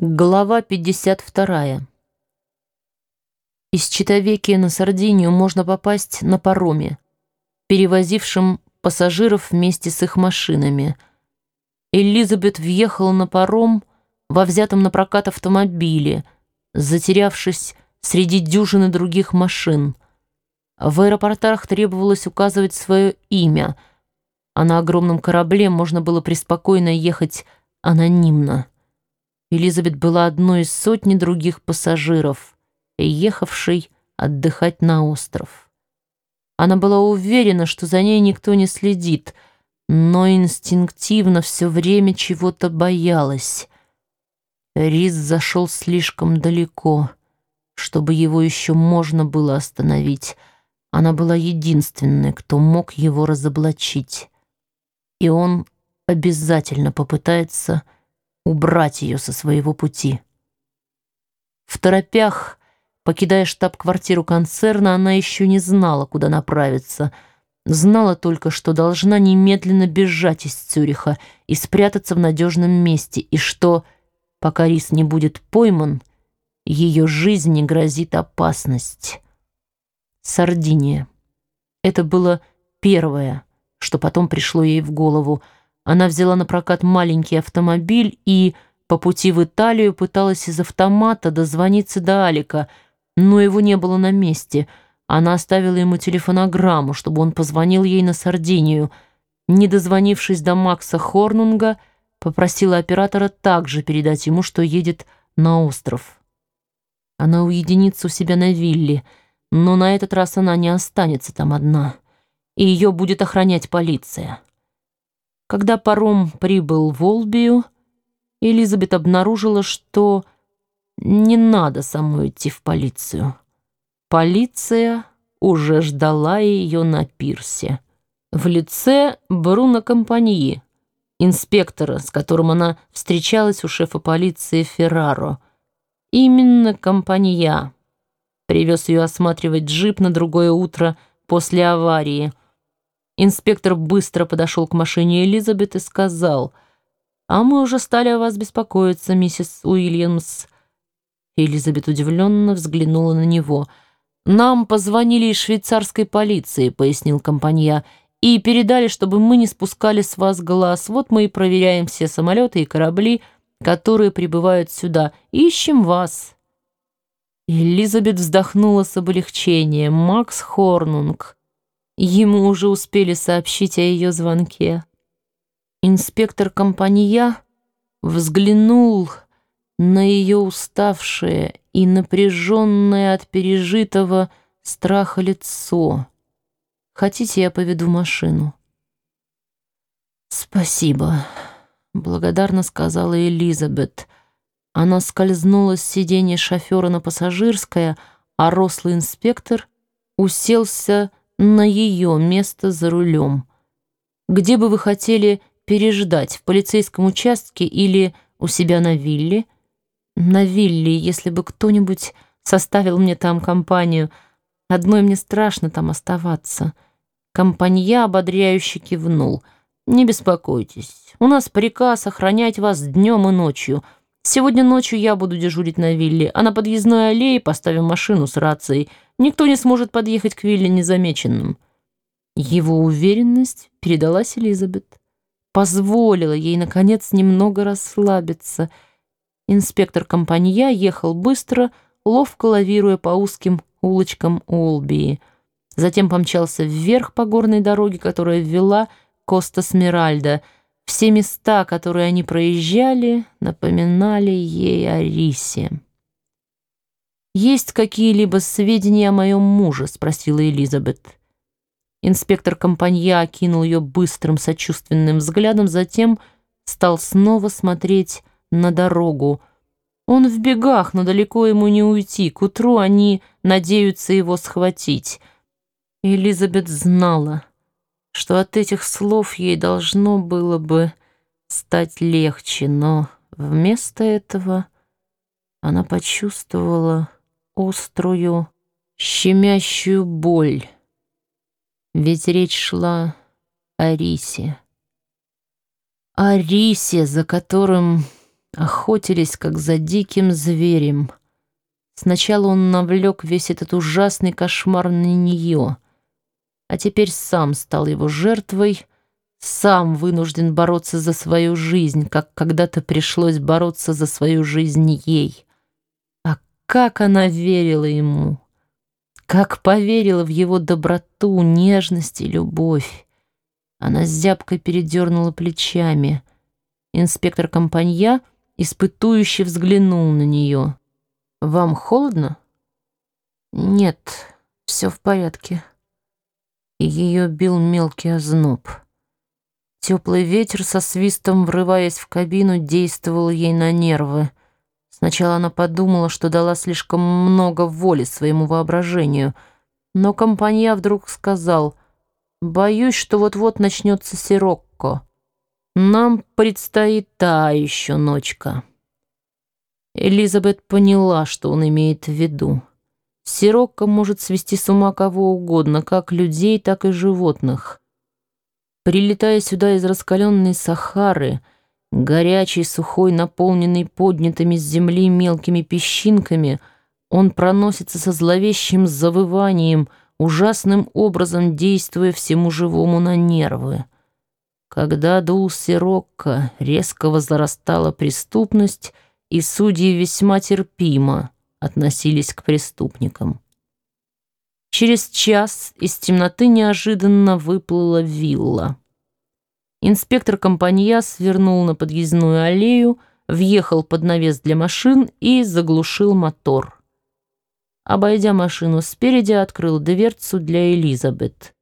Глава 52. Из Читовеки на Сардинию можно попасть на пароме, перевозившем пассажиров вместе с их машинами. Элизабет въехала на паром во взятом на прокат автомобиле, затерявшись среди дюжины других машин. В аэропортах требовалось указывать свое имя, а на огромном корабле можно было преспокойно ехать анонимно. Элизабет была одной из сотни других пассажиров, ехавшей отдыхать на остров. Она была уверена, что за ней никто не следит, но инстинктивно все время чего-то боялась. Рис зашел слишком далеко, чтобы его еще можно было остановить. Она была единственной, кто мог его разоблачить. И он обязательно попытается убрать ее со своего пути. В торопях, покидая штаб-квартиру концерна, она еще не знала, куда направиться. Знала только, что должна немедленно бежать из Цюриха и спрятаться в надежном месте, и что, пока Рис не будет пойман, ее жизни грозит опасность. Сардиния. Это было первое, что потом пришло ей в голову — она взяла на прокат маленький автомобиль и по пути в Италию пыталась из автомата дозвониться до Алика, но его не было на месте. Она оставила ему телефонограмму, чтобы он позвонил ей на Сардинию. Не дозвонившись до Макса Хорнунга, попросила оператора также передать ему, что едет на остров. Она уединится у себя на вилле, но на этот раз она не останется там одна, и ее будет охранять полиция. Когда паром прибыл в Олбию, Элизабет обнаружила, что не надо самой идти в полицию. Полиция уже ждала ее на пирсе. В лице Бруно Компаньи, инспектора, с которым она встречалась у шефа полиции Ферраро. Именно Компанья привез ее осматривать джип на другое утро после аварии – Инспектор быстро подошел к машине Элизабет и сказал, «А мы уже стали о вас беспокоиться, миссис Уильямс». Элизабет удивленно взглянула на него. «Нам позвонили из швейцарской полиции», — пояснил компанья, «и передали, чтобы мы не спускали с вас глаз. Вот мы и проверяем все самолеты и корабли, которые прибывают сюда. Ищем вас». Элизабет вздохнула с облегчением. Макс Хорнунг Ему уже успели сообщить о ее звонке. Инспектор компания взглянул на ее уставшее и напряженное от пережитого страха лицо. «Хотите, я поведу машину?» «Спасибо», — благодарно сказала Элизабет. Она скользнула с сиденья шофера на пассажирское, а рослый инспектор уселся на ее место за рулем. Где бы вы хотели переждать, в полицейском участке или у себя на вилле? На вилле, если бы кто-нибудь составил мне там компанию. Одной мне страшно там оставаться. Компанья ободряюще кивнул. «Не беспокойтесь, у нас приказ охранять вас днем и ночью». Сегодня ночью я буду дежурить на вилле, а на подъездной аллее поставим машину с рацией. Никто не сможет подъехать к вилле незамеченным». Его уверенность передалась Элизабет. Позволила ей, наконец, немного расслабиться. Инспектор компанья ехал быстро, ловко лавируя по узким улочкам Олбии. Затем помчался вверх по горной дороге, которая ввела Коста-Смиральда — все места, которые они проезжали, напоминали ей о Рисе. «Есть какие-либо сведения о моем муже?» — спросила Элизабет. Инспектор компанья окинул ее быстрым сочувственным взглядом, затем стал снова смотреть на дорогу. Он в бегах, но далеко ему не уйти. К утру они надеются его схватить. Элизабет знала что от этих слов ей должно было бы стать легче, но вместо этого она почувствовала острую, щемящую боль. Ведь речь шла о Рисе. О Рисе, за которым охотились, как за диким зверем. Сначала он навлек весь этот ужасный кошмар на нее, а теперь сам стал его жертвой, сам вынужден бороться за свою жизнь, как когда-то пришлось бороться за свою жизнь ей. А как она верила ему! Как поверила в его доброту, нежность и любовь! Она с зябкой передернула плечами. Инспектор компанья испытующе взглянул на нее. «Вам холодно?» «Нет, все в порядке». Ее бил мелкий озноб. Теплый ветер со свистом, врываясь в кабину, действовал ей на нервы. Сначала она подумала, что дала слишком много воли своему воображению, но компанья вдруг сказал, «Боюсь, что вот-вот начнется сирокко. Нам предстоит та еще ночка». Элизабет поняла, что он имеет в виду. Сирокко может свести с ума кого угодно, как людей, так и животных. Прилетая сюда из раскаленной Сахары, горячий, сухой, наполненный поднятыми с земли мелкими песчинками, он проносится со зловещим завыванием, ужасным образом действуя всему живому на нервы. Когда дул Сирокко, резко возрастала преступность, и судьи весьма терпимо относились к преступникам. Через час из темноты неожиданно выплыла вилла. Инспектор компанья свернул на подъездную аллею, въехал под навес для машин и заглушил мотор. Обойдя машину спереди, открыл дверцу для Элизабет.